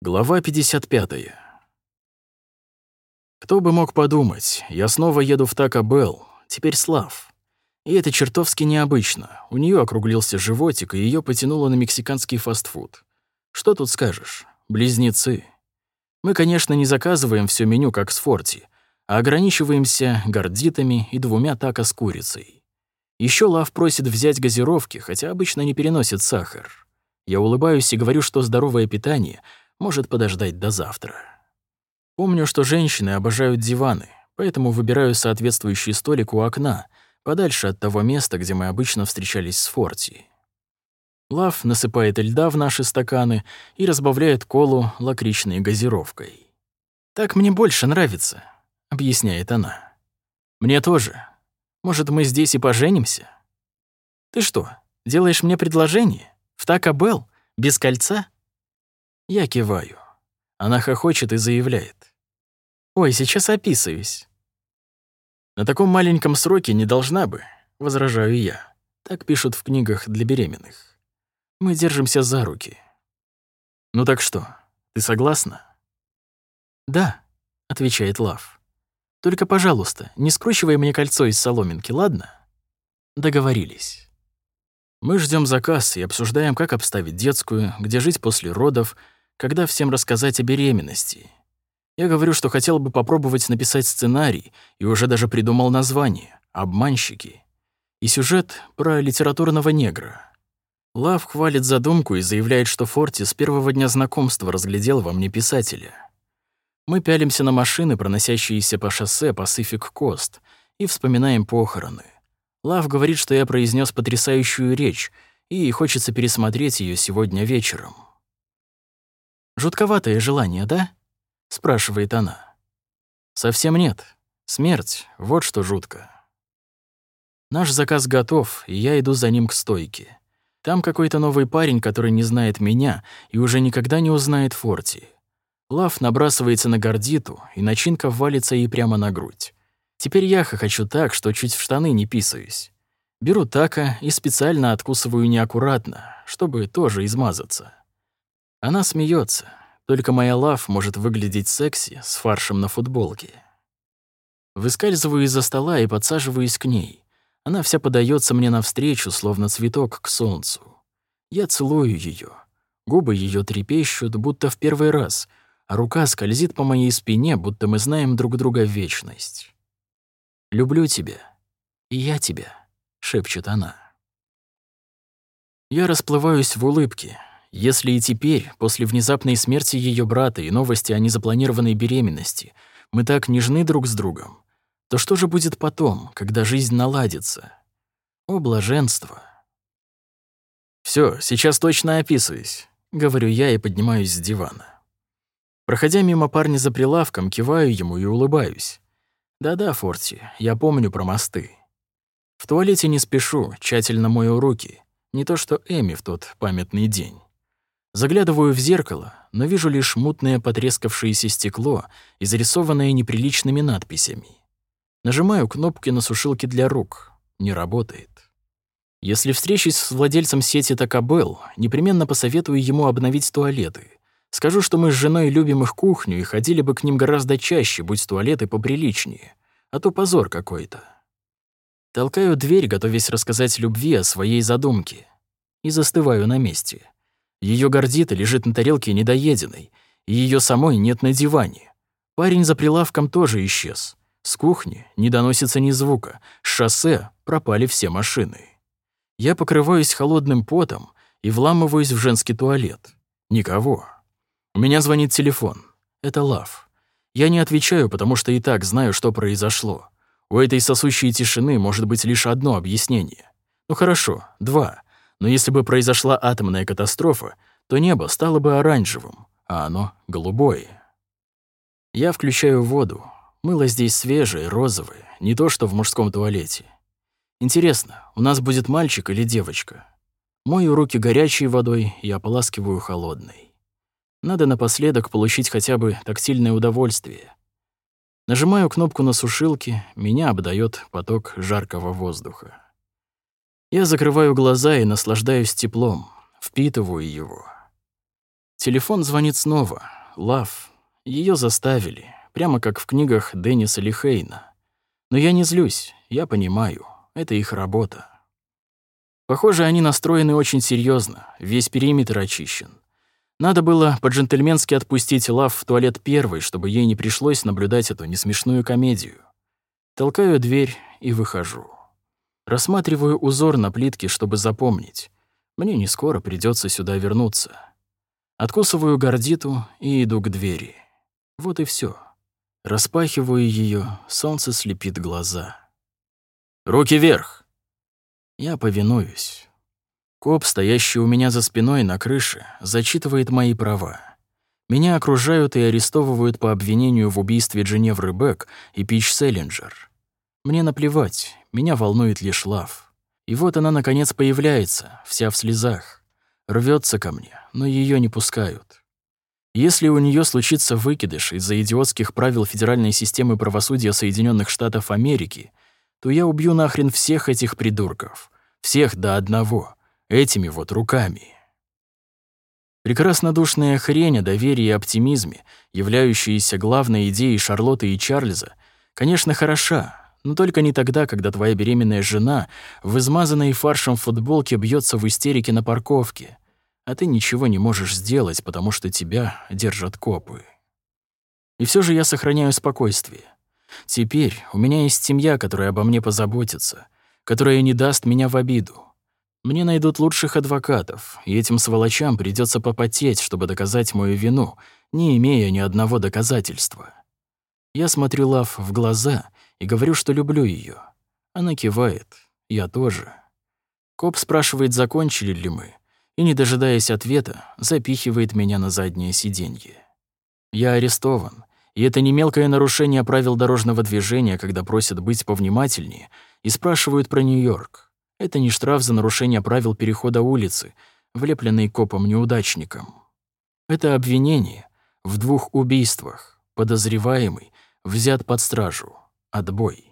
Глава 55. Кто бы мог подумать, я снова еду в Тако Белл, теперь Слав. И это чертовски необычно. У нее округлился животик, и ее потянуло на мексиканский фастфуд. Что тут скажешь? Близнецы. Мы, конечно, не заказываем все меню, как с Форти, а ограничиваемся гордитами и двумя тако с курицей. Еще Лав просит взять газировки, хотя обычно не переносит сахар. Я улыбаюсь и говорю, что здоровое питание — может подождать до завтра. Помню, что женщины обожают диваны, поэтому выбираю соответствующий столик у окна, подальше от того места, где мы обычно встречались с Форти. Лав насыпает льда в наши стаканы и разбавляет колу лакричной газировкой. «Так мне больше нравится», — объясняет она. «Мне тоже. Может, мы здесь и поженимся?» «Ты что, делаешь мне предложение? В Тако Белл? Без кольца?» Я киваю. Она хохочет и заявляет. «Ой, сейчас описываюсь». «На таком маленьком сроке не должна бы», — возражаю я. Так пишут в книгах для беременных. Мы держимся за руки. «Ну так что, ты согласна?» «Да», — отвечает Лав. «Только, пожалуйста, не скручивай мне кольцо из соломинки, ладно?» Договорились. Мы ждем заказ и обсуждаем, как обставить детскую, где жить после родов, когда всем рассказать о беременности. Я говорю, что хотел бы попробовать написать сценарий и уже даже придумал название «Обманщики» и сюжет про литературного негра. Лав хвалит задумку и заявляет, что Форти с первого дня знакомства разглядел во мне писателя. Мы пялимся на машины, проносящиеся по шоссе Pacific Coast, и вспоминаем похороны. Лав говорит, что я произнес потрясающую речь, и хочется пересмотреть ее сегодня вечером. Жутковатое желание, да?» — спрашивает она. «Совсем нет. Смерть — вот что жутко». Наш заказ готов, и я иду за ним к стойке. Там какой-то новый парень, который не знает меня и уже никогда не узнает Форти. Лав набрасывается на гордиту, и начинка валится ей прямо на грудь. Теперь я хохочу так, что чуть в штаны не писаюсь. Беру тако и специально откусываю неаккуратно, чтобы тоже измазаться. Она смеется. Только моя лав может выглядеть секси с фаршем на футболке. Выскальзываю из-за стола и подсаживаюсь к ней. Она вся подается мне навстречу, словно цветок к солнцу. Я целую ее. Губы ее трепещут, будто в первый раз, а рука скользит по моей спине, будто мы знаем друг друга в вечность. «Люблю тебя. И я тебя», — шепчет она. Я расплываюсь в улыбке, если и теперь, после внезапной смерти ее брата и новости о незапланированной беременности, мы так нежны друг с другом, то что же будет потом, когда жизнь наладится? О, блаженство! Все, сейчас точно описываюсь», — говорю я и поднимаюсь с дивана. Проходя мимо парня за прилавком, киваю ему и улыбаюсь. «Да-да, Форти, я помню про мосты. В туалете не спешу, тщательно мою руки, не то что Эми в тот памятный день». Заглядываю в зеркало, но вижу лишь мутное потрескавшееся стекло, изрисованное неприличными надписями. Нажимаю кнопки на сушилке для рук. Не работает. Если встречусь с владельцем сети Такабел, непременно посоветую ему обновить туалеты. Скажу, что мы с женой любим их кухню и ходили бы к ним гораздо чаще, будь туалеты поприличнее. А то позор какой-то. Толкаю дверь, готовясь рассказать любви о своей задумке. И застываю на месте. Ее гордита лежит на тарелке недоеденной, и ее самой нет на диване. Парень за прилавком тоже исчез. С кухни не доносится ни звука, с шоссе пропали все машины. Я покрываюсь холодным потом и вламываюсь в женский туалет. Никого. У меня звонит телефон. Это Лав. Я не отвечаю, потому что и так знаю, что произошло. У этой сосущей тишины может быть лишь одно объяснение. Ну хорошо, два. Но если бы произошла атомная катастрофа, то небо стало бы оранжевым, а оно — голубое. Я включаю воду. Мыло здесь свежее, розовое, не то что в мужском туалете. Интересно, у нас будет мальчик или девочка? Мою руки горячей водой и ополаскиваю холодной. Надо напоследок получить хотя бы тактильное удовольствие. Нажимаю кнопку на сушилке, меня обдает поток жаркого воздуха. Я закрываю глаза и наслаждаюсь теплом, впитываю его. Телефон звонит снова. Лав. Ее заставили, прямо как в книгах Денниса Лихейна. Но я не злюсь, я понимаю, это их работа. Похоже, они настроены очень серьезно. весь периметр очищен. Надо было по-джентльменски отпустить Лав в туалет первой, чтобы ей не пришлось наблюдать эту несмешную комедию. Толкаю дверь и выхожу. Рассматриваю узор на плитке, чтобы запомнить. Мне не скоро придется сюда вернуться. Откусываю гордиту и иду к двери. Вот и все. Распахиваю ее, солнце слепит глаза. «Руки вверх!» Я повинуюсь. Коп, стоящий у меня за спиной на крыше, зачитывает мои права. Меня окружают и арестовывают по обвинению в убийстве Дженевры Бек и Пич Селлинджер. Мне наплевать, меня волнует лишь Лав. И вот она, наконец, появляется, вся в слезах. Рвется ко мне, но ее не пускают. Если у нее случится выкидыш из-за идиотских правил Федеральной системы правосудия Соединенных Штатов Америки, то я убью нахрен всех этих придурков. Всех до одного этими вот руками. Прекраснодушная хрень о доверии и оптимизме, являющаяся главной идеей Шарлотты и Чарльза, конечно, хороша, но только не тогда, когда твоя беременная жена в измазанной фаршем футболке бьется в истерике на парковке, а ты ничего не можешь сделать, потому что тебя держат копы. И все же я сохраняю спокойствие. Теперь у меня есть семья, которая обо мне позаботится, которая не даст меня в обиду. Мне найдут лучших адвокатов, и этим сволочам придется попотеть, чтобы доказать мою вину, не имея ни одного доказательства. Я смотрю Лав в глаза и говорю, что люблю ее. Она кивает. Я тоже. Коп спрашивает, закончили ли мы, и, не дожидаясь ответа, запихивает меня на заднее сиденье. Я арестован, и это не мелкое нарушение правил дорожного движения, когда просят быть повнимательнее и спрашивают про Нью-Йорк. Это не штраф за нарушение правил перехода улицы, влепленный копом-неудачником. Это обвинение в двух убийствах. Подозреваемый взят под стражу. Отбой.